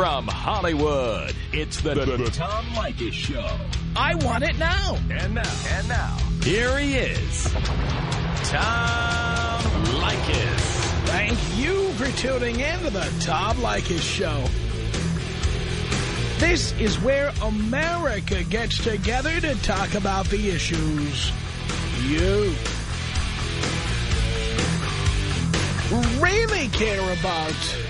From Hollywood, it's the, the, the Tom Leykis Show. I want it now. And now, and now, here he is, Tom Leykis. Thank you for tuning in to the Tom Leykis Show. This is where America gets together to talk about the issues you really care about.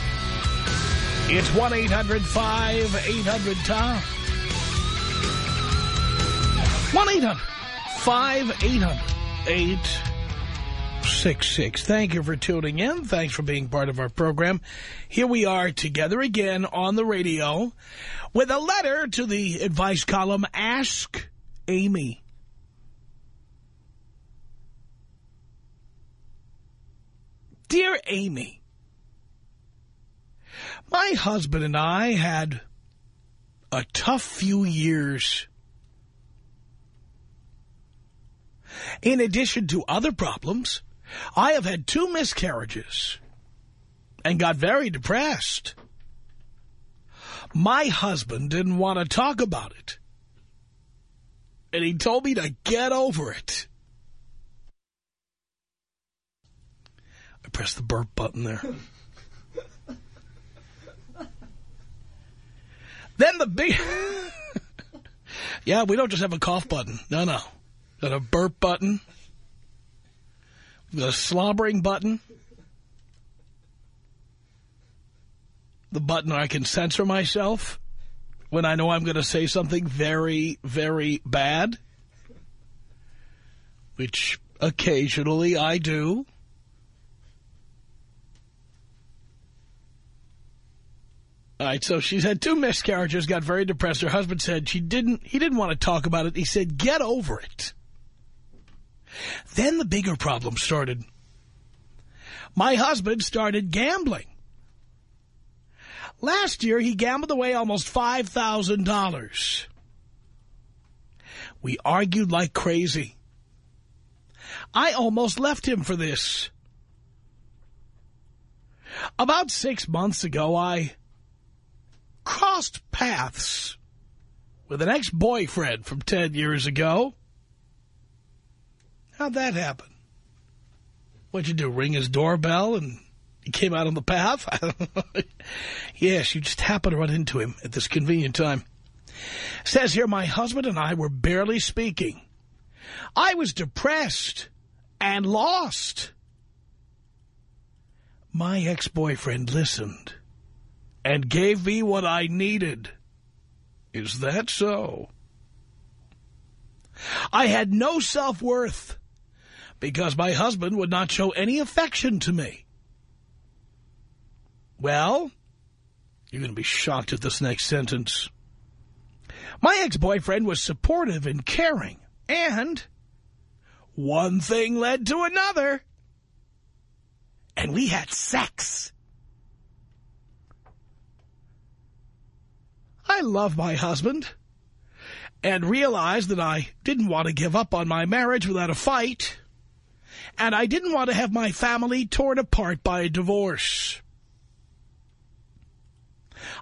It's 1-800-5800-TOM. 1-800-5800-866. Thank you for tuning in. Thanks for being part of our program. Here we are together again on the radio with a letter to the advice column, Ask Amy. Dear Amy, my husband and I had a tough few years. In addition to other problems, I have had two miscarriages and got very depressed. My husband didn't want to talk about it. And he told me to get over it. I pressed the burp button there. then the big... yeah, we don't just have a cough button. No, no. Got a burp button. The slobbering button. The button I can censor myself when I know I'm going to say something very, very bad. Which occasionally I do. All right, so she's had two miscarriages, got very depressed. Her husband said she didn't, he didn't want to talk about it. He said, get over it. Then the bigger problem started. My husband started gambling. Last year, he gambled away almost $5,000. We argued like crazy. I almost left him for this. About six months ago, I crossed paths with an ex-boyfriend from 10 years ago. How'd that happen? What'd you do, ring his doorbell and he came out on the path? yes, you just happened to run into him at this convenient time. Says here, my husband and I were barely speaking. I was depressed and lost. My ex-boyfriend listened and gave me what I needed. Is that so? I had no self-worth because my husband would not show any affection to me. Well, you're going to be shocked at this next sentence. My ex-boyfriend was supportive and caring, and one thing led to another, and we had sex. I love my husband and realized that I didn't want to give up on my marriage without a fight, and I didn't want to have my family torn apart by a divorce.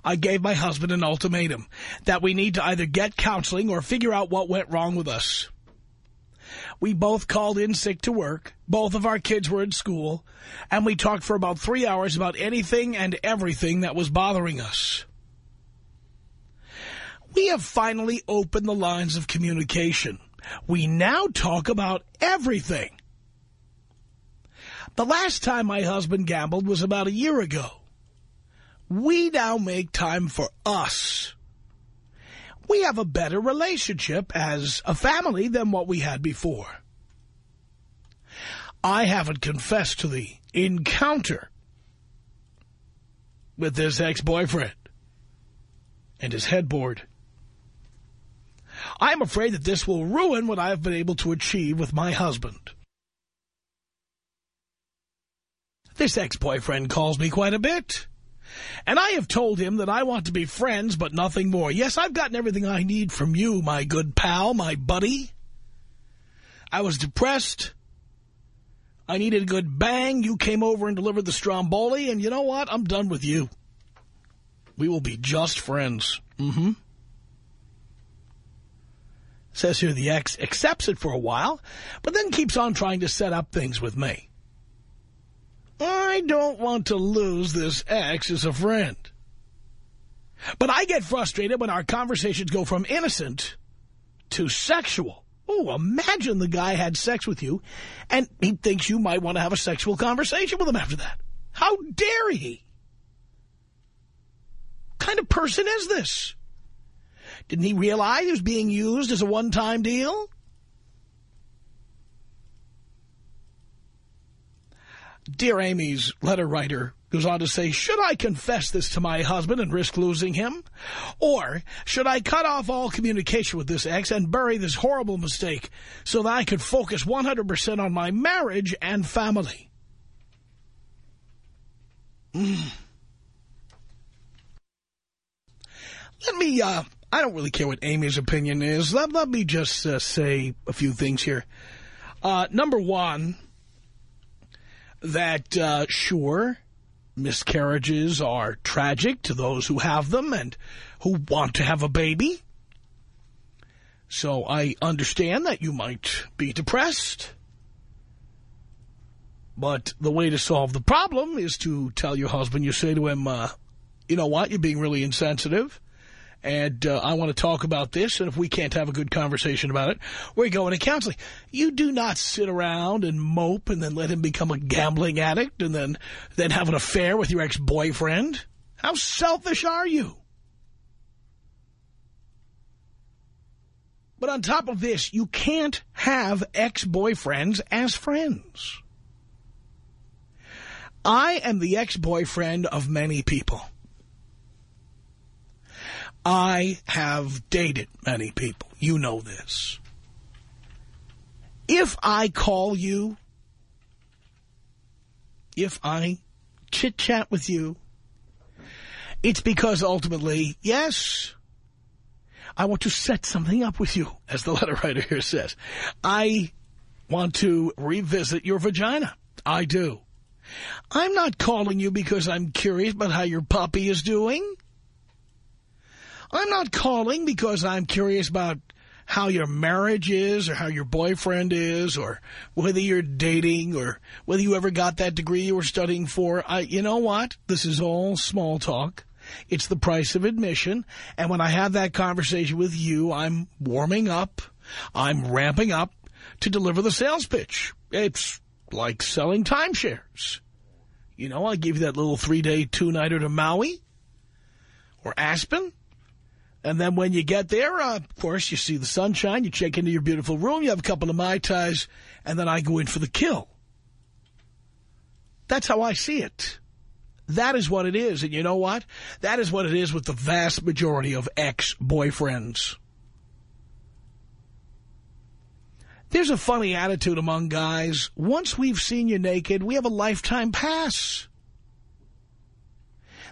I gave my husband an ultimatum that we need to either get counseling or figure out what went wrong with us. We both called in sick to work. Both of our kids were in school. And we talked for about three hours about anything and everything that was bothering us. We have finally opened the lines of communication. We now talk about everything. The last time my husband gambled was about a year ago. We now make time for us. We have a better relationship as a family than what we had before. I haven't confessed to the encounter with this ex-boyfriend and his headboard. I'm afraid that this will ruin what I've been able to achieve with my husband. This ex-boyfriend calls me quite a bit. And I have told him that I want to be friends, but nothing more. Yes, I've gotten everything I need from you, my good pal, my buddy. I was depressed. I needed a good bang. You came over and delivered the Stromboli, and you know what? I'm done with you. We will be just friends. Mm-hmm. Says here the ex accepts it for a while, but then keeps on trying to set up things with me. I don't want to lose this ex as a friend. But I get frustrated when our conversations go from innocent to sexual. Oh, imagine the guy had sex with you, and he thinks you might want to have a sexual conversation with him after that. How dare he? What kind of person is this? Didn't he realize he was being used as a one-time deal? Dear Amy's letter writer goes on to say, should I confess this to my husband and risk losing him? Or should I cut off all communication with this ex and bury this horrible mistake so that I could focus 100% on my marriage and family? Mm. Let me, uh, I don't really care what Amy's opinion is. Let, let me just uh, say a few things here. Uh, number one that, uh, sure, miscarriages are tragic to those who have them and who want to have a baby. So I understand that you might be depressed. But the way to solve the problem is to tell your husband, you say to him, uh, you know what, you're being really insensitive and uh, I want to talk about this, and if we can't have a good conversation about it, we're going to counseling. You do not sit around and mope and then let him become a gambling addict and then, then have an affair with your ex-boyfriend. How selfish are you? But on top of this, you can't have ex-boyfriends as friends. I am the ex-boyfriend of many people. I have dated many people. You know this. If I call you, if I chit-chat with you, it's because ultimately, yes, I want to set something up with you, as the letter writer here says. I want to revisit your vagina. I do. I'm not calling you because I'm curious about how your puppy is doing. I'm not calling because I'm curious about how your marriage is or how your boyfriend is or whether you're dating or whether you ever got that degree you were studying for. I, you know what? This is all small talk. It's the price of admission. And when I have that conversation with you, I'm warming up. I'm ramping up to deliver the sales pitch. It's like selling timeshares. You know, I give you that little three-day, two-nighter to Maui or Aspen. And then when you get there, uh, of course, you see the sunshine, you check into your beautiful room, you have a couple of Mai Tais, and then I go in for the kill. That's how I see it. That is what it is. And you know what? That is what it is with the vast majority of ex-boyfriends. There's a funny attitude among guys. Once we've seen you naked, we have a lifetime pass.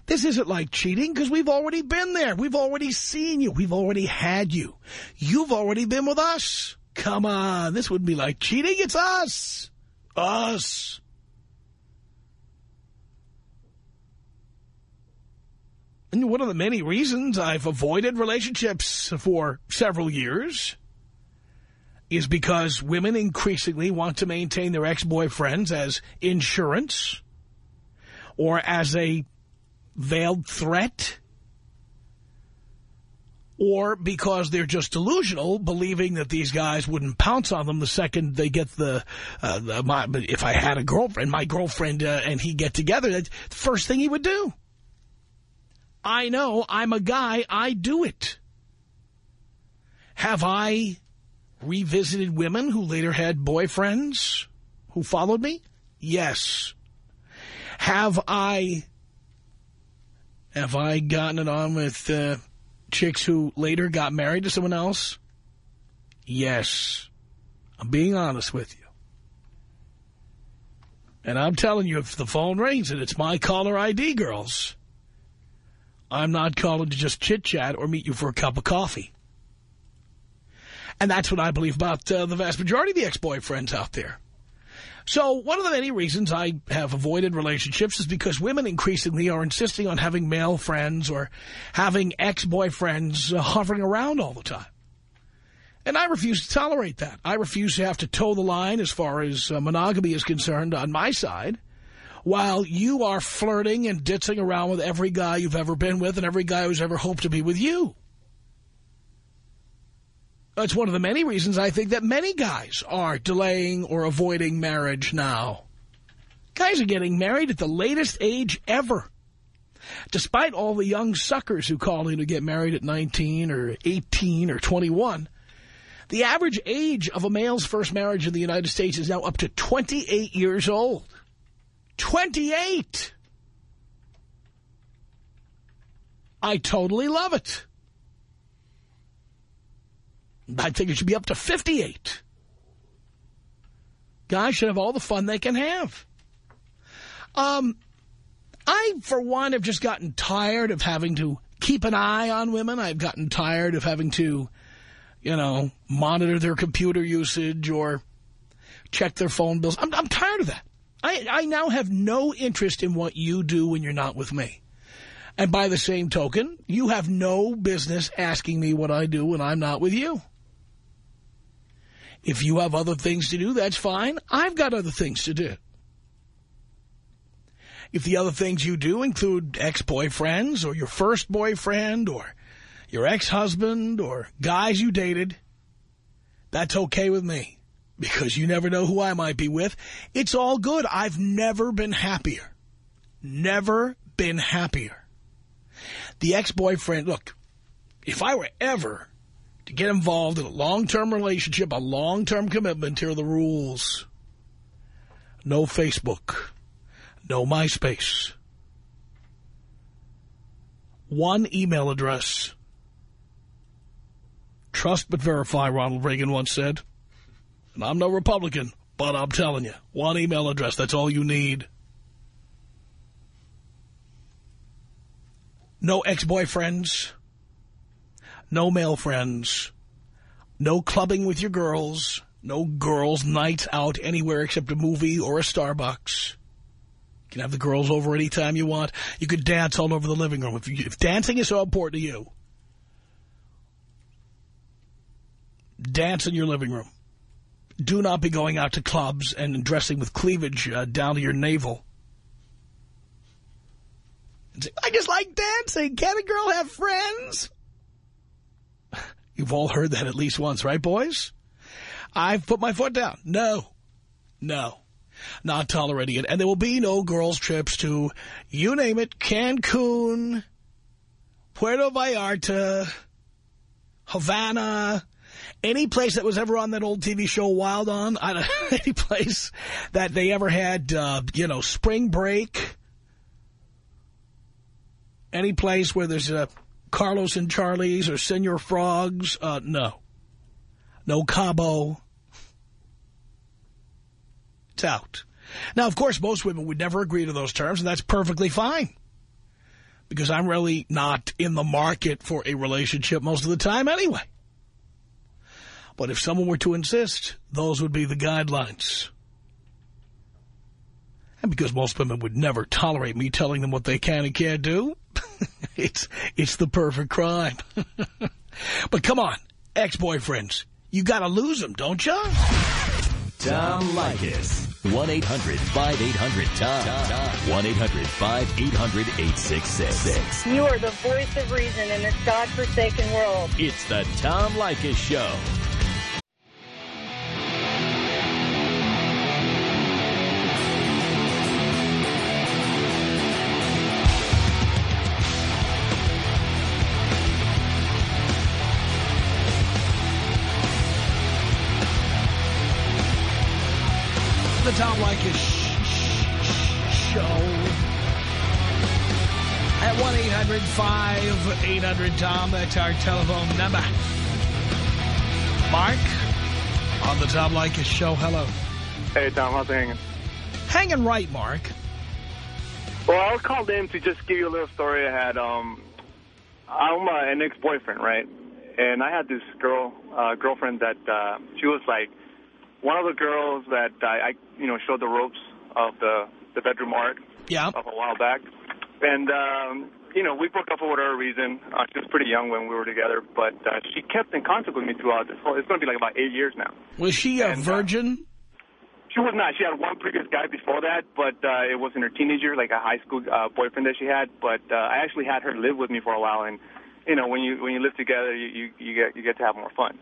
This isn't like cheating because we've already been there. We've already seen you. We've already had you. You've already been with us. Come on. This wouldn't be like cheating. It's us. Us. And one of the many reasons I've avoided relationships for several years is because women increasingly want to maintain their ex-boyfriends as insurance or as a veiled threat or because they're just delusional, believing that these guys wouldn't pounce on them the second they get the, uh, the my, if I had a girlfriend, my girlfriend uh, and he get together, that's the first thing he would do. I know, I'm a guy, I do it. Have I revisited women who later had boyfriends who followed me? Yes. Have I have I gotten it on with uh, chicks who later got married to someone else? Yes. I'm being honest with you. And I'm telling you, if the phone rings and it's my caller ID, girls, I'm not calling to just chit-chat or meet you for a cup of coffee. And that's what I believe about uh, the vast majority of the ex-boyfriends out there. So one of the many reasons I have avoided relationships is because women increasingly are insisting on having male friends or having ex-boyfriends uh, hovering around all the time. And I refuse to tolerate that. I refuse to have to toe the line as far as uh, monogamy is concerned on my side while you are flirting and ditzing around with every guy you've ever been with and every guy who's ever hoped to be with you. That's one of the many reasons I think that many guys are delaying or avoiding marriage now. Guys are getting married at the latest age ever. Despite all the young suckers who call in to get married at 19 or 18 or 21, the average age of a male's first marriage in the United States is now up to 28 years old. 28! I totally love it. I think it should be up to 58. Guys should have all the fun they can have. Um, I, for one, have just gotten tired of having to keep an eye on women. I've gotten tired of having to, you know, monitor their computer usage or check their phone bills. I'm, I'm tired of that. I, I now have no interest in what you do when you're not with me. And by the same token, you have no business asking me what I do when I'm not with you. If you have other things to do, that's fine. I've got other things to do. If the other things you do include ex-boyfriends or your first boyfriend or your ex-husband or guys you dated, that's okay with me because you never know who I might be with. It's all good. I've never been happier. Never been happier. The ex-boyfriend, look, if I were ever to get involved in a long-term relationship, a long-term commitment, here are the rules. No Facebook. No MySpace. One email address. Trust but verify, Ronald Reagan once said. And I'm no Republican, but I'm telling you, one email address, that's all you need. No ex-boyfriends. No male friends. No clubbing with your girls. No girls' nights out anywhere except a movie or a Starbucks. You can have the girls over anytime you want. You could dance all over the living room. If, you, if dancing is so important to you, dance in your living room. Do not be going out to clubs and dressing with cleavage uh, down to your navel. I just like dancing. Can a girl have friends? You've all heard that at least once, right, boys? I've put my foot down. No. No. Not tolerating it. And there will be no girls' trips to, you name it, Cancun, Puerto Vallarta, Havana, any place that was ever on that old TV show Wild On, any place that they ever had, uh, you know, spring break, any place where there's a Carlos and Charlie's or Senor Frogs, uh, no. No Cabo. It's out. Now, of course, most women would never agree to those terms, and that's perfectly fine. Because I'm really not in the market for a relationship most of the time anyway. But if someone were to insist, those would be the guidelines. And because most women would never tolerate me telling them what they can and can't do, it's it's the perfect crime. but come on, ex-boyfriends, you got to lose them, don't you? Tom Leykis. 1-800-5800-TOM. 1-800-5800-866. You are the voice of reason in this godforsaken world. It's the Tom Leykis Show. The Tom Leykis Show. At 1-800-5800-TOM, that's our telephone number. Mark on the Tom Leykis show. Hello. Hey, Tom, how's it hanging? Hanging right, Mark. Well, I was called in to just give you a little story I had. Um, I'm uh, an ex-boyfriend, right? And I had this girl, uh, girlfriend that uh, she was like one of the girls that I, I, you know, showed the ropes of the, the bedroom art Yeah. of a while back. And, um, you know, we broke up for whatever reason. Uh, she was pretty young when we were together, but uh, she kept in contact with me throughout this whole, it's going to be like about eight years now. Was she a And, uh, virgin? She was not. She had one previous guy before that, but uh, it was in her teenager, like a high school uh, boyfriend that she had. But uh, I actually had her live with me for a while, and you know, when you when you live together, you you, you get you get to have more fun.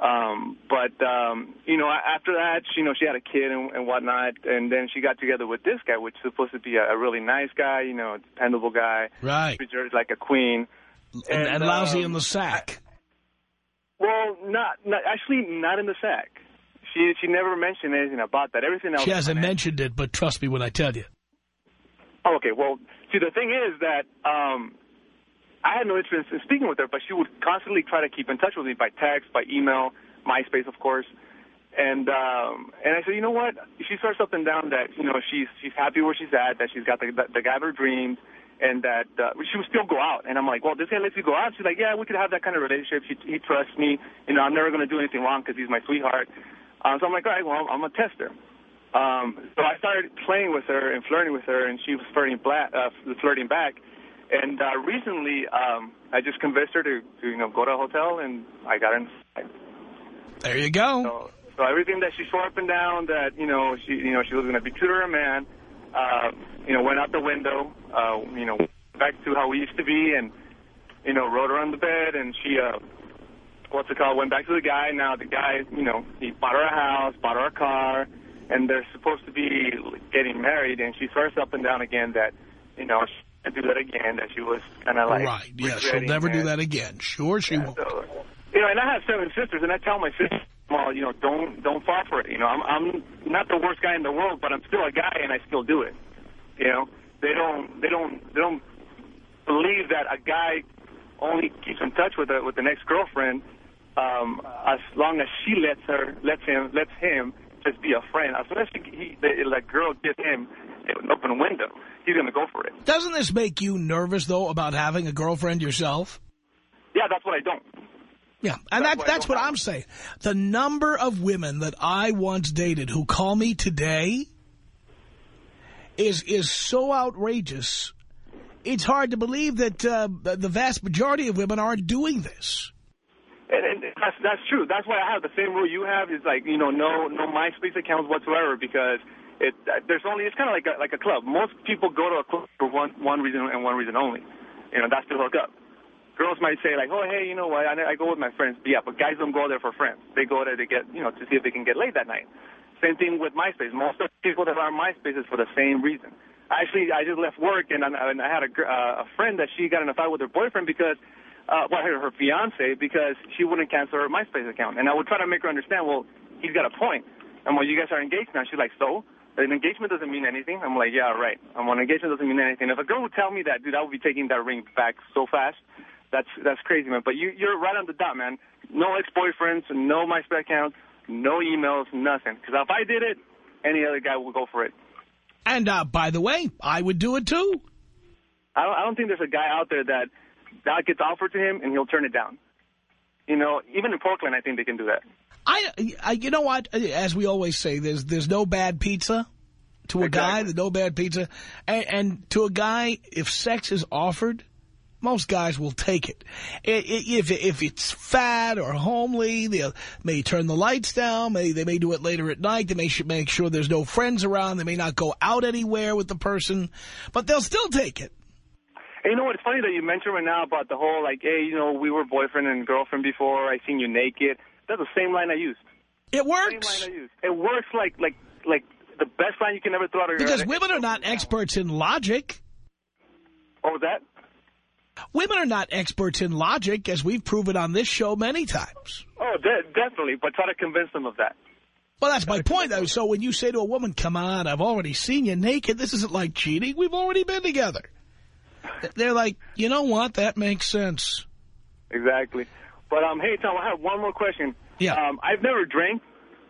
Um, but um, you know, after that, she, you know, she had a kid and, and whatnot, and then she got together with this guy, which is supposed to be a, a really nice guy, you know, a dependable guy, Right. her like a queen. And, and lousy um, in the sack. Well, not, not actually not in the sack. She she never mentioned anything about that. Everything else. She hasn't mentioned it, but trust me when I tell you. Oh, okay. Well, see, the thing is that um, I had no interest in speaking with her, but she would constantly try to keep in touch with me by text, by email, MySpace, of course. And um, and I said, you know what? She starts up and down that you know she's she's happy where she's at, that she's got the the, the guy of her dreams, and that uh, she would still go out. And I'm like, well, this guy lets you go out. She's like, yeah, we could have that kind of relationship. He, he trusts me. You know, I'm never going to do anything wrong because he's my sweetheart. Um, so I'm like, all right, well, I'm gonna test her. Um, so I started playing with her and flirting with her, and she was flirting, bla- uh, flirting back. And uh, recently, um, I just convinced her to, to, you know, go to a hotel, and I got inside. There you go. So, so everything that she swore up and down that you know she, you know, she was going to be true to her man, uh, you know, went out the window. Uh, you know, back to how we used to be, and you know, rode her on the bed, and she, uh, what's it called? Went back to the guy. Now the guy, you know, he bought her a house, bought her a car, and they're supposed to be getting married. And she swears up and down again that, you know, she do that again. That she was kind of like right. Yeah, she'll never do that again. Sure she won't. So, you know, and I have seven sisters, and I tell my sisters, well, you know, don't don't fall for it. You know, I'm I'm not the worst guy in the world, but I'm still a guy, and I still do it. You know, they don't they don't they don't believe that a guy only keeps in touch with a, with the next girlfriend um, as long as she lets her lets him lets him just be a friend. As soon as he, he, the, the girl gives him an open window, he's gonna go for it. Doesn't this make you nervous, though, about having a girlfriend yourself? Yeah, that's what I don't. Yeah, and That's that, that's what I'm saying. The number of women that I once dated who call me today is is so outrageous. It's hard to believe that uh, the vast majority of women aren't doing this. And, and that's that's true. That's why I have the same rule you have. Is like you know no no MySpace accounts whatsoever because it uh, there's only it's kind of like a, like a club. Most people go to a club for one one reason and one reason only. You know that's to hook up. Girls might say like, oh hey, you know what? I, I go with my friends. But yeah, but guys don't go there for friends. They go there to get you know to see if they can get laid that night. Same thing with MySpace. Most of the people that are on MySpace is for the same reason. Actually, I just left work and I, and I had a, uh, a friend that she got in a fight with her boyfriend because, uh, well, her, her fiance because she wouldn't cancel her MySpace account. And I would try to make her understand, well, he's got a point. And well, you guys are engaged now. She's like, so? An engagement doesn't mean anything. I'm like, yeah, right. I'm on engagement doesn't mean anything. If a girl would tell me that, dude, I would be taking that ring back so fast. That's that's crazy, man. But you you're right on the dot, man. No ex-boyfriends, no MySpace accounts, no emails, nothing. Because if I did it, any other guy would go for it. And uh, by the way, I would do it too. I don't, I don't think there's a guy out there that that gets offered to him and he'll turn it down. You know, even in Portland, I think they can do that. I, I, you know what? As we always say, there's there's no bad pizza to a guy. Exactly. There's no bad pizza, and, and to a guy, if sex is offered, most guys will take it. If if it's fat or homely, they may turn the lights down. May they may do it later at night. They may make sure there's no friends around. They may not go out anywhere with the person, but they'll still take it. And you know what? It's funny that you mentioned right now about the whole like, hey, you know, we were boyfriend and girlfriend before. I seen you naked. That's the same line I used. It works. Same line I used. It works like like like the best line you can ever throw out of your because head. women are not experts in logic. What was that? Women are not experts in logic, as we've proven on this show many times. Oh, de- definitely. But try to convince them of that. Well, that's my point, though. So when you say to a woman, come on, I've already seen you naked, this isn't like cheating. We've already been together. They're like, you know what? That makes sense. Exactly. But um, hey Tom, I have one more question. Yeah. Um, I've never drank,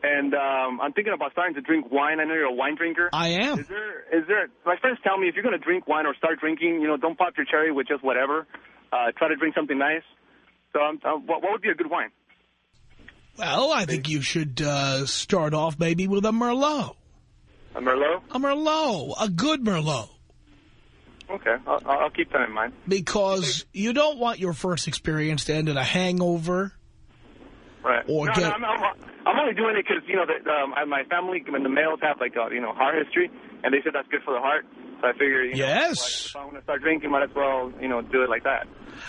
and um, I'm thinking about starting to drink wine. I know you're a wine drinker. I am. Is there, is there, my friends tell me if you're going to drink wine or start drinking, you know, don't pop your cherry with just whatever. Uh, try to drink something nice. So um, uh, what, what would be a good wine? Well, I think you should uh, start off maybe with a Merlot. A Merlot? A Merlot, a good Merlot. Okay, I'll, I'll keep that in mind. Because you don't want your first experience to end in a hangover. Right. Or no, get- no, I'm, I'm, I'm only doing it because, you know, the, um, my family, when the males have, like, a, you know, heart history, and they said that's good for the heart. So I figured, you Yes. know, if I want to start drinking, might as well, you know, do it like that.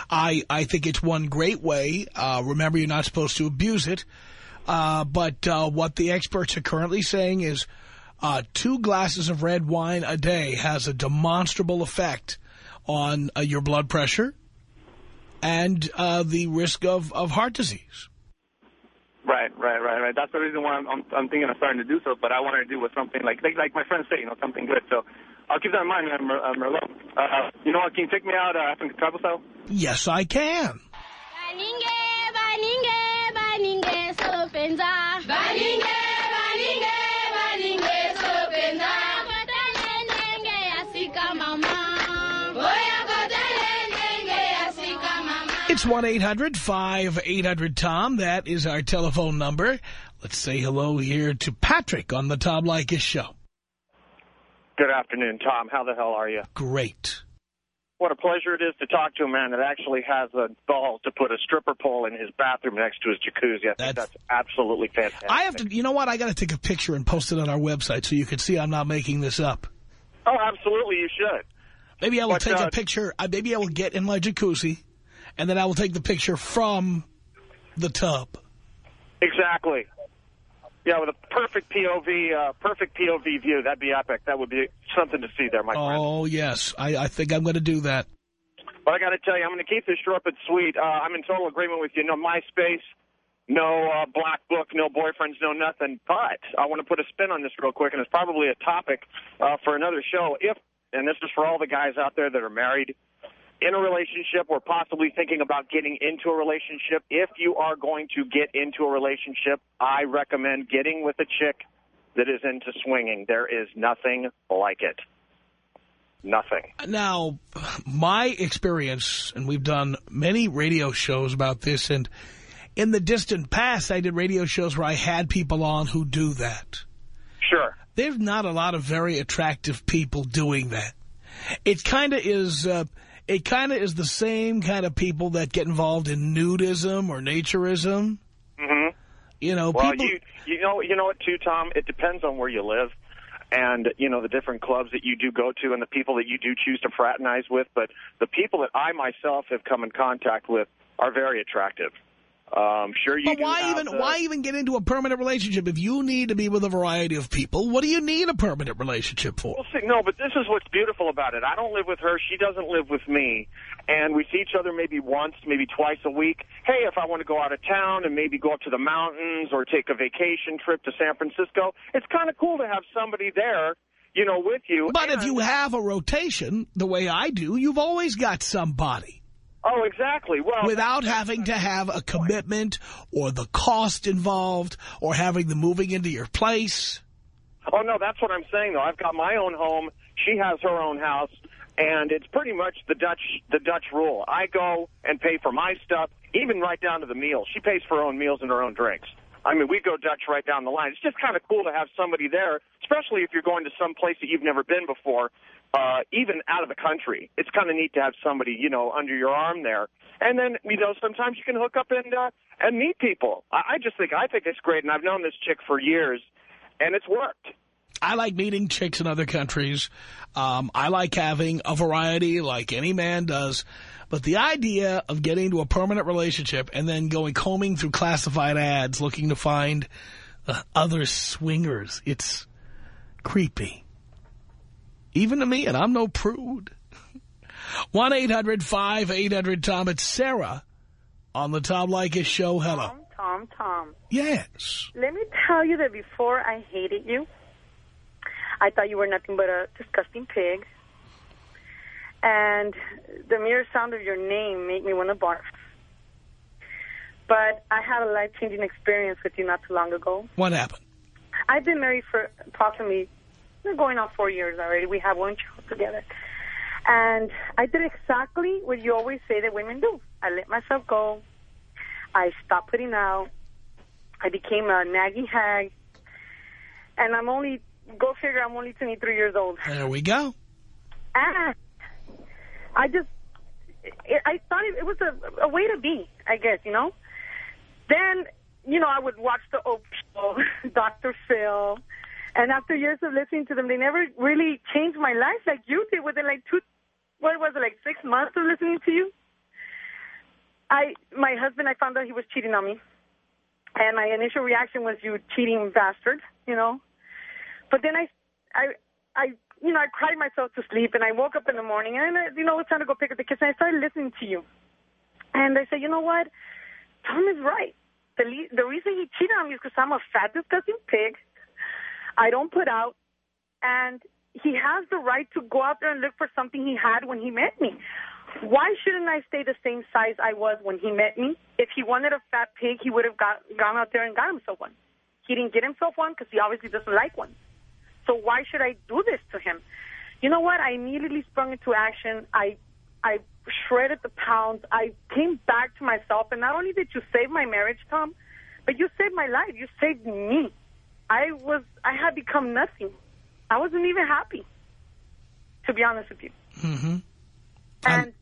I, I think it's one great way. Uh, remember, you're not supposed to abuse it. Uh, but uh, what the experts are currently saying is uh, two glasses of red wine a day has a demonstrable effect on uh, your blood pressure and uh, the risk of, of heart disease. Right, right, right, right. That's the reason why I'm, I'm, I'm thinking of starting to do so. But I want to do with something like, like, like my friends say, you know, something good. So I'll keep that in mind, uh, Mer- uh, Merlot. Uh, you know what? Can you take me out uh, African travel style? Yes, I can. Baninge, baninge, baninge, sopenza. Baninge, baninge, mama. It's 1-800-5800-TOM. That is our telephone number. Let's say hello here to Patrick on the Tom Leykis Show. Good afternoon, Tom. How the hell are you? Great. What a pleasure it is to talk to a man that actually has the balls to put a stripper pole in his bathroom next to his jacuzzi. I think That's- that's, absolutely fantastic. I have to, you know what? I got to take a picture and post it on our website so you can see I'm not making this up. Oh, absolutely, you should. Maybe I will But, take uh, a picture. Maybe I will get in my jacuzzi, and then I will take the picture from the tub. Exactly. Yeah, with a perfect POV, uh, perfect POV view, that'd be epic. That would be something to see there, my friend. Oh, yes. I, I think I'm going to do that. But I got to tell you, I'm going to keep this short but sweet. Uh, I'm in total agreement with you. No MySpace, no uh, black book, no boyfriends, no nothing. But I want to put a spin on this real quick, and it's probably a topic uh, for another show. If, and this is for all the guys out there that are married, in a relationship or possibly thinking about getting into a relationship, if you are going to get into a relationship, I recommend getting with a chick that is into swinging. There is nothing like it. Nothing. Now, my experience, and we've done many radio shows about this, and in the distant past, I did radio shows where I had people on who do that. Sure. There's not a lot of very attractive people doing that. It kind of is, uh, it kind of is the same kind of people that get involved in nudism or naturism. hmm You know, Well, people... you you know you know what too, Tom. It depends on where you live, and you know the different clubs that you do go to, and the people that you do choose to fraternize with. But the people that I myself have come in contact with are very attractive. Um, sure, you. But why even the- why even get into a permanent relationship if you need to be with a variety of people? What do you need a permanent relationship for? Well, see, no, but this is what's beautiful about it. I don't live with her. She doesn't live with me. And we see each other maybe once, maybe twice a week. Hey, if I want to go out of town and maybe go up to the mountains or take a vacation trip to San Francisco, it's kind of cool to have somebody there, you know, with you. But if you have a rotation, the way I do, you've always got somebody Oh, exactly. Well, without having to have a commitment or the cost involved or having the moving into your place. Oh no, that's what I'm saying though. I've got my own home. She has her own house, and it's pretty much the Dutch the Dutch rule. I go and pay for my stuff, even right down to the meals. She pays for her own meals and her own drinks. I mean, we go Dutch right down the line. It's just kind of cool to have somebody there, especially if you're going to some place that you've never been before, uh, even out of the country. It's kind of neat to have somebody, you know, under your arm there. And then, you know, sometimes you can hook up and uh, and meet people. I, I just think I think it's great, and I've known this chick for years, and it's worked. I like meeting chicks in other countries. Um, I like having a variety like any man does. But the idea of getting into a permanent relationship and then going combing through classified ads looking to find uh, other swingers, it's creepy. Even to me, and I'm no prude. 1-800-5800-TOM. It's Sarah on the Tom Leykis Show. Hello. Tom, Tom, Tom. Yes. Let me tell you that before I hated you, I thought you were nothing but a disgusting pig. And the mere sound of your name made me want to barf. But I had a life-changing experience with you not too long ago. What happened? I've been married for approximately, we're going on four years already. We have one child together. And I did exactly what you always say that women do. I let myself go. I stopped putting out. I became a naggy hag. And I'm only, go figure, I'm only 23 years old. There we go. And I just, it, I thought it, it was a, a way to be, I guess, you know? Then, you know, I would watch the Oprah show, Dr. Phil. And after years of listening to them, they never really changed my life like you did within like two, what was it, like six months of listening to you? I, my husband, I found out he was cheating on me. And my initial reaction was, you cheating bastard, you know? But then I, I, I, you know, I cried myself to sleep and I woke up in the morning and, I, you know, it's time to go pick up the kids and I started listening to you. And I said, you know what? Tom is right. The, le- the reason he cheated on me is because I'm a fat, disgusting pig. I don't put out. And he has the right to go out there and look for something he had when he met me. Why shouldn't I stay the same size I was when he met me? If he wanted a fat pig, he would have got, gone out there and got himself one. He didn't get himself one because he obviously doesn't like one. So why should I do this to him? You know what? I immediately sprung into action. I I shredded the pounds. I came back to myself. And not only did you save my marriage, Tom, but you saved my life. You saved me. I was I had become nothing. I wasn't even happy, to be honest with you. Mm-hmm. And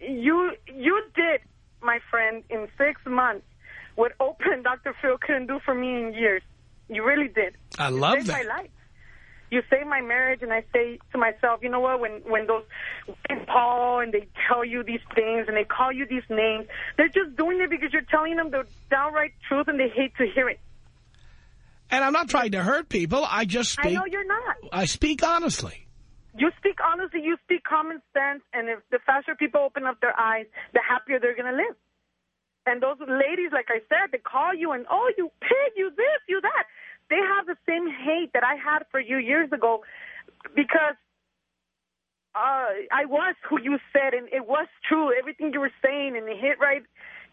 you you did, my friend, in six months what Open Dr. Phil couldn't do for me in years. You really did. I you love saved that. my life. You saved my marriage, and I say to myself, you know what? When when those women call and they tell you these things and they call you these names, they're just doing it because you're telling them the downright truth, and they hate to hear it. And I'm not trying to hurt people. I just speak. I know you're not. I speak honestly. You speak honestly, you speak common sense, and if the faster people open up their eyes, the happier they're going to live. And those ladies, like I said, they call you and, oh, you pig, you this, you that. They have the same hate that I had for you years ago because uh, I was who you said, and it was true, everything you were saying, and it hit right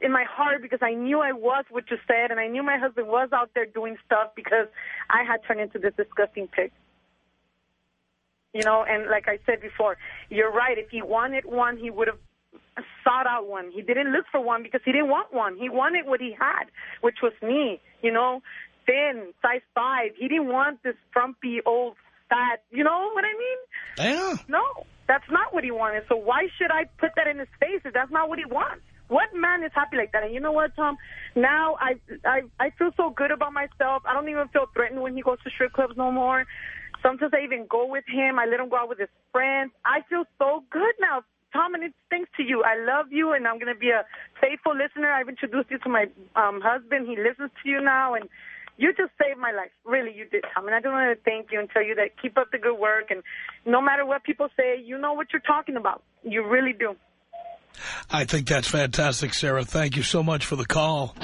in my heart because I knew I was what you said, and I knew my husband was out there doing stuff because I had turned into this disgusting pig. You know, and like I said before, you're right. If he wanted one, he would have sought out one. He didn't look for one because he didn't want one. He wanted what he had, which was me, you know, thin, size five. He didn't want this frumpy, old, fat, you know what I mean? Yeah. No, that's not what he wanted. So why should I put that in his face if that's not what he wants? What man is happy like that? And you know what, Tom? Now I I I feel so good about myself. I don't even feel threatened when he goes to strip clubs no more. Sometimes I even go with him. I let him go out with his friends. I feel so good now. Tom, and it's thanks to you. I love you, and I'm going to be a faithful listener. I've introduced you to my um, husband. He listens to you now, and you just saved my life. Really, you did, Tom. And I just want to thank you and tell you that keep up the good work. And no matter what people say, you know what you're talking about. You really do. I think that's fantastic, Sarah. Thank you so much for the call.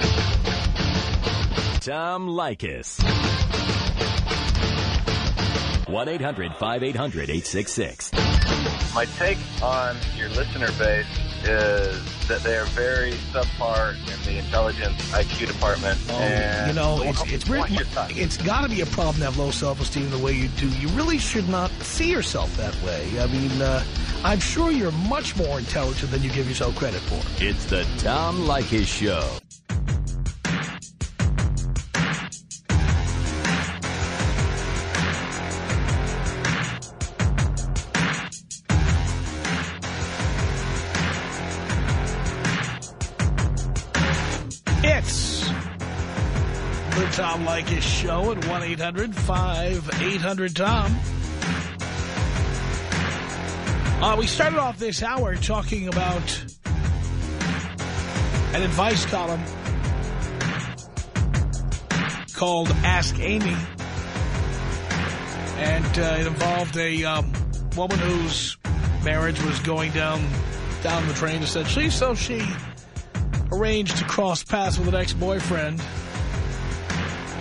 Tom Leykis. 1-800-5800-866. My take on your listener base is that they are very subpar in the intelligence IQ department. and Oh, you know, it's it's Watch really, your time. it's got to be a problem to have low self-esteem the way you do. You really should not see yourself that way. I mean, uh, I'm sure you're much more intelligent than you give yourself credit for. It's the Tom Leykis Show. Tom Leykis Show at 1-800-5800-TOM. Uh, we started off this hour talking about an advice column called Ask Amy. And uh, it involved a um, woman whose marriage was going down down the drain, essentially. So she arranged to cross paths with an ex-boyfriend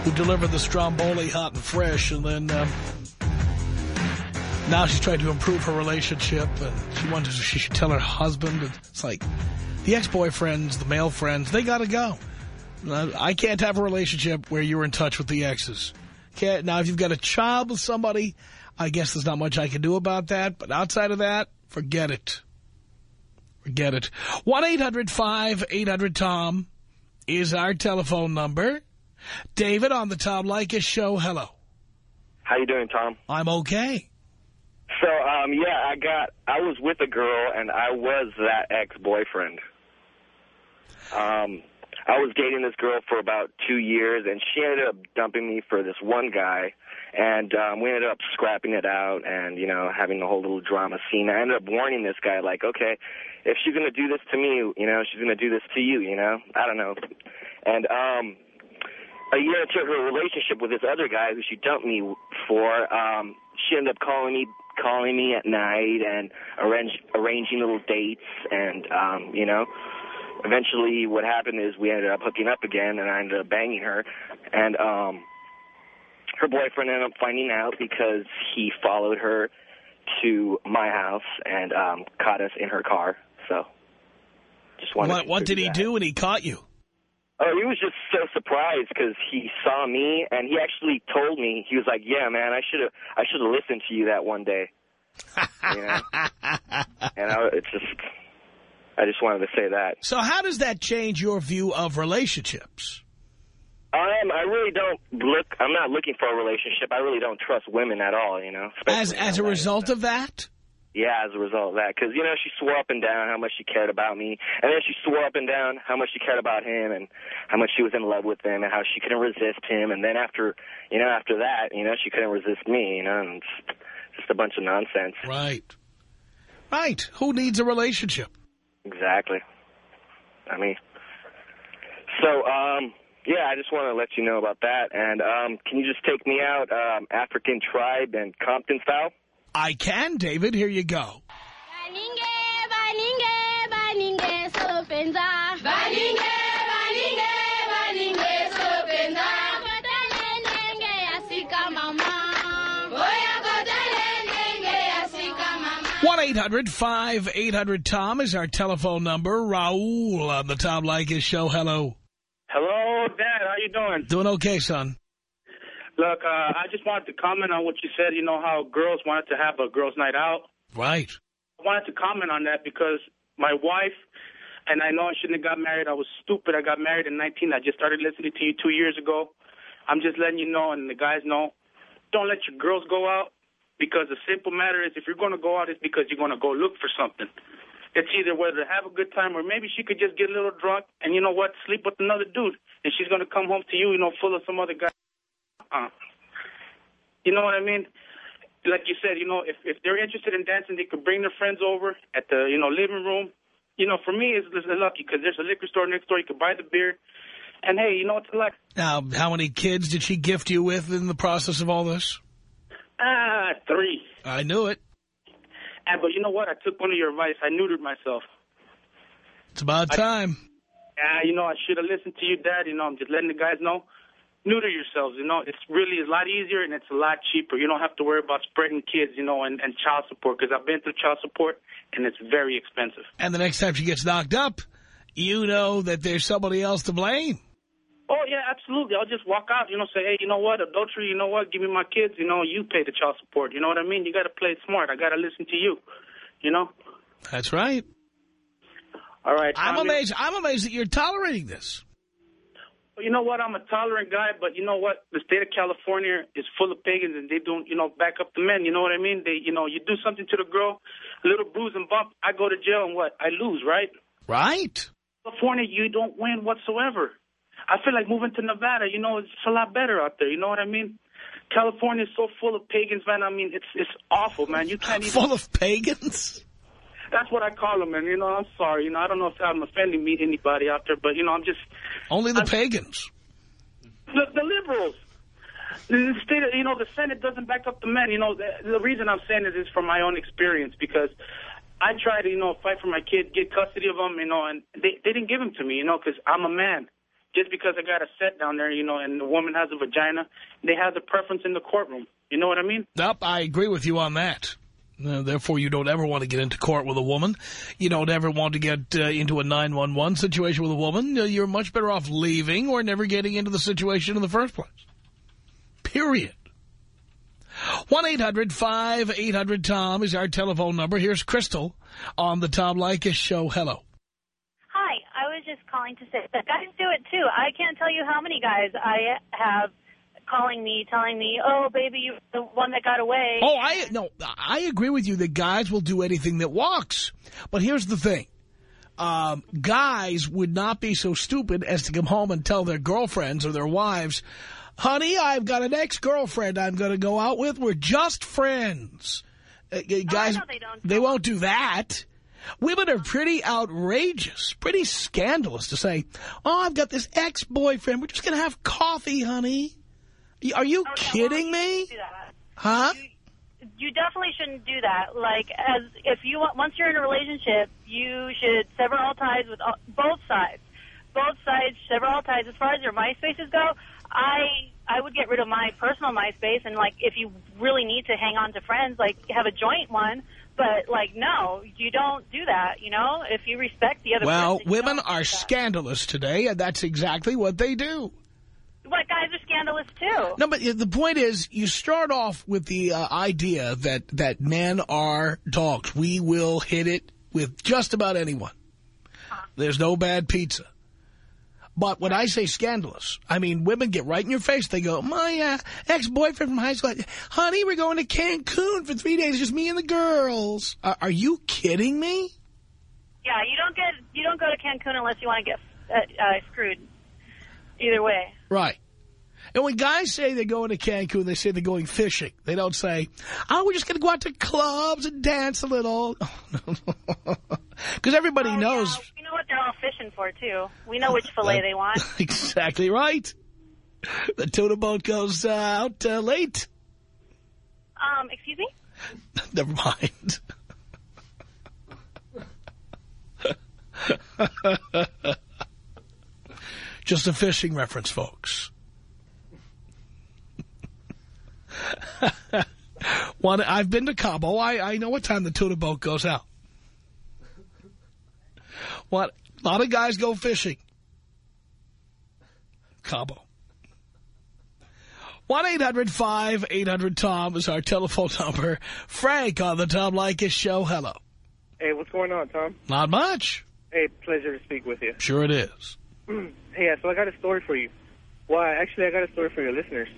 who delivered the Stromboli hot and fresh, and then um, now she's trying to improve her relationship, and she wonders if she should tell her husband. It's like the ex-boyfriends, the male friends, they got to go. I can't have a relationship where you're in touch with the exes. Can't, now, if you've got a child with somebody, I guess there's not much I can do about that. But outside of that, forget it. Forget it. 1-800-5800-TOM is our telephone number. David on the Tom Leykis show. Hello. How you doing, Tom? I'm okay. So, um, yeah, I got, I was with a girl, and I was that ex-boyfriend. Um, I was dating this girl for about two years, and she ended up dumping me for this one guy, and um, we ended up scrapping it out and, you know, having the whole little drama scene. I ended up warning this guy, like, okay, if she's going to do this to me, you know, she's going to do this to you, you know? I don't know. And um, a year into her relationship with this other guy who she dumped me for, um, she ended up calling me calling me at night and arrange, arranging little dates and, um, you know, eventually what happened is we ended up hooking up again and I ended up banging her and um her boyfriend ended up finding out because he followed her to my house and um caught us in her car so just wanted What, to what did he that. do when he caught you? Oh, he was just so surprised because he saw me, and he actually told me he was like, "Yeah, man, I should have, I should have listened to you that one day." you know? and I, it's just, I just wanted to say that. So how does that change your view of relationships? Um, I really don't look. I'm not looking for a relationship. I really don't trust women at all. You know, As as a result of that? Yeah, as a result of that, because you know she swore up and down how much she cared about me, and then she swore up and down how much she cared about him, and how much she was in love with him, and how she couldn't resist him. And then after, you know, after that, you know, she couldn't resist me. You know, and it's just a bunch of nonsense. Right. Right. Who needs a relationship? Exactly. I mean, so um, yeah, I just want to let you know about that. And um, can you just take me out um, African tribe and Compton style? I can, David. Here you go. Yasika mama. 1-800-5800-TOM is our telephone number. Raul on the Tom Leykis show. Hello. Hello, Dad. How you doing? Doing okay, son. Look, uh, I just wanted to comment on what you said. You know how girls wanted to have a girls' night out. Right. I wanted to comment on that because my wife, and I know I shouldn't have got married. I was stupid. I got married in 19. I just started listening to you two years ago. I'm just letting you know, and the guys know, don't let your girls go out because the simple matter is if you're going to go out, it's because you're going to go look for something. It's either whether to have a good time or maybe she could just get a little drunk and, you know what, sleep with another dude. And she's going to come home to you, you know, full of some other guy. Uh, you know what I mean? Like you said, you know, if if they're interested in dancing, they could bring their friends over at the you know living room. You know, for me, it's, it's lucky because there's a liquor store next door. You could buy the beer, and hey, you know it's like Now, how many kids did she gift you with in the process of all this? ah three. I knew it. And but you know what? I took one of your advice. I neutered myself. It's about time. Ah, you know, I should have listened to you, Dad. You know, I'm just letting the guys know. Neuter yourselves. You know, it's really a lot easier and it's a lot cheaper. You don't have to worry about spreading kids, you know, and, and child support because I've been through child support and it's very expensive. And the next time she gets knocked up, you know that there's somebody else to blame. Oh, yeah, absolutely. I'll just walk out, you know, say, hey, you know what, adultery, you know what, give me my kids, you know, you pay the child support. You know what I mean? You got to play it smart. I got to listen to you, you know? That's right. All right. I'm Tommy. amazed. I'm amazed that you're tolerating this. You know what? I'm a tolerant guy, but you know what? The state of California is full of pagans, and they don't, you know, back up the men. You know what I mean? They, you know, you do something to the girl, a little bruise and bump, I go to jail, and what? I lose, right? Right. California, you don't win whatsoever. I feel like moving to Nevada. You know, it's a lot better out there. You know what I mean? California is so full of pagans, man. I mean, it's it's awful, man. You can't even. Full of pagans? That's what I call them, and you know, I'm sorry. You know, I don't know if I'm offending me anybody out there, but you know, I'm just Only the I'm- pagans. the, the liberals. The state, you know, the Senate doesn't back up the men. You know, the, the reason I'm saying this is from my own experience because I tried to, you know, fight for my kid, get custody of him, you know, and they they didn't give him to me, you know, because I'm a man. Just because I got a set down there, you know, and the woman has a vagina, they have the preference in the courtroom. You know what I mean? Nope, I agree with you on that. Uh, therefore, you don't ever want to get into court with a woman. You don't ever want to get uh, into a 911 situation with a woman. Uh, you're much better off leaving or never getting into the situation in the first place. Period. 1-800-5800-TOM is our telephone number. Here's Crystal on the Tom Leykis Show. Hello. Hi, I was just calling to say that guys do it too. I can't tell you how many guys I have calling me, telling me, "Oh, baby, you're the one that got away." Oh, I no, I agree with you that guys will do anything that walks. But here's the thing. Um, guys would not be so stupid as to come home and tell their girlfriends or their wives, honey, I've got an ex-girlfriend I'm going to go out with. We're just friends. Uh, guys, Oh, they don't. they won't do that. Women are pretty outrageous, pretty scandalous to say, oh, I've got this ex-boyfriend. We're just going to have coffee, honey. Are you Oh, kidding you me? shouldn't do that. Huh? You definitely shouldn't do that. Like, as if you want, once you're in a relationship, you should sever all ties with all, both sides. Both sides sever all ties. As far as your MySpaces go, I I would get rid of my personal MySpace and like if you really need to hang on to friends, like have a joint one. But like, no, you don't do that. You know, if you respect the other. Well, person, you women are scandalous today, and that's exactly what they do. What guys are scandalous too? No, but the point is, you start off with the uh, idea that, that men are dogs. We will hit it with just about anyone. There's no bad pizza. But when I say scandalous, I mean women get right in your face. They go, my uh, ex-boyfriend from high school, honey, we're going to Cancun for three days, just me and the girls. Are, are you kidding me? Yeah, you don't get you don't go to Cancun unless you want to get uh, uh, screwed. Either way. Right. And when guys say they're going to Cancun, they say they're going fishing. They don't say, oh, we're just going to go out to clubs and dance a little. Because everybody Oh, knows yeah, we know what they're all fishing for too. We know which fillet they want. exactly right. The tuna boat goes uh, out uh, late. Um, excuse me. Never mind. Just a fishing reference, folks. One, I've been to Cabo. I, I know what time the tuna boat goes out. What? A lot of guys go fishing. Cabo. 1-800-5800-TOM is our telephone number. Frank on the Tom Leykis show. Hello. Hey, what's going on, Tom? Not much. Hey, pleasure to speak with you. Sure it is. yeah, so I got a story for you. Well, actually, I got a story for your listeners.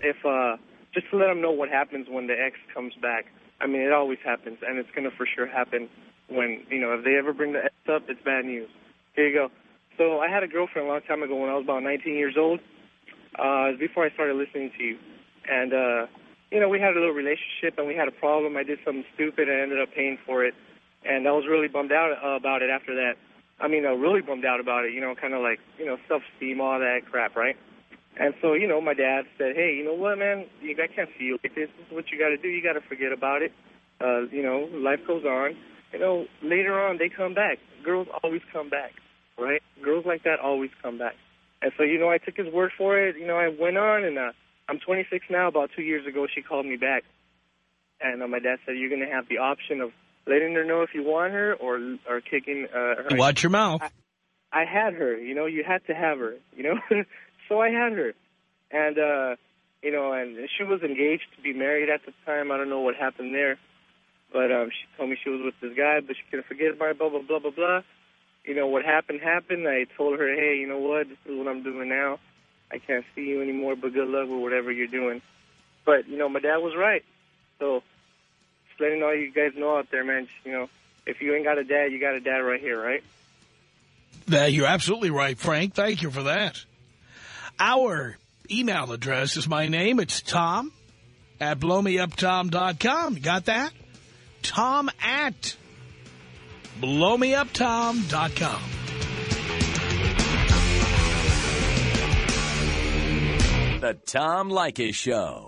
If, uh, just to let them know what happens when the ex comes back. I mean, it always happens, and it's going to for sure happen when, you know, if they ever bring the ex up, it's bad news. Here you go. So I had a girlfriend a long time ago when I was about 19 years old. Uh, before I started listening to you. And, uh, you know, we had a little relationship, and we had a problem. I did something stupid, and I ended up paying for it. And I was really bummed out uh, about it after that. I mean, uh, really bummed out about it, you know, kind of like, you know, self-esteem, all that crap, right? And so, you know, my dad said, hey, you know what, man, you, I can't you like this. This is what you got to do. You got to forget about it. Uh, you know, life goes on. You know, later on, they come back. Girls always come back, right? Girls like that always come back. And so, you know, I took his word for it. You know, I went on, and uh, I'm 26 now. About two years ago, she called me back. And uh, my dad said, you're going to have the option of letting her know if you want her or or kicking uh, her. Watch your mouth. I had her, you know, you had to have her, you know. so I had her. And uh, you know, and she was engaged to be married at the time. I don't know what happened there. But um she told me she was with this guy, but she couldn't forget about it, blah blah blah blah blah. You know, what happened happened. I told her, "Hey, you know what? This is what I'm doing now. I can't see you anymore, but good luck with whatever you're doing." But, you know, my dad was right. So letting all you guys know out there, man, just, you know, if you ain't got a dad, you got a dad right here, right? That you're absolutely right, Frank. Thank you for that. Our email address is my name. It's Tom at blowmeuptom.com. You got that? Tom at blowmeuptom.com. The Tom Leykis Show.